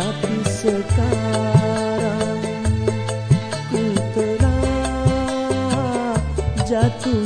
Tá Tapi sekarang ku telah jatuh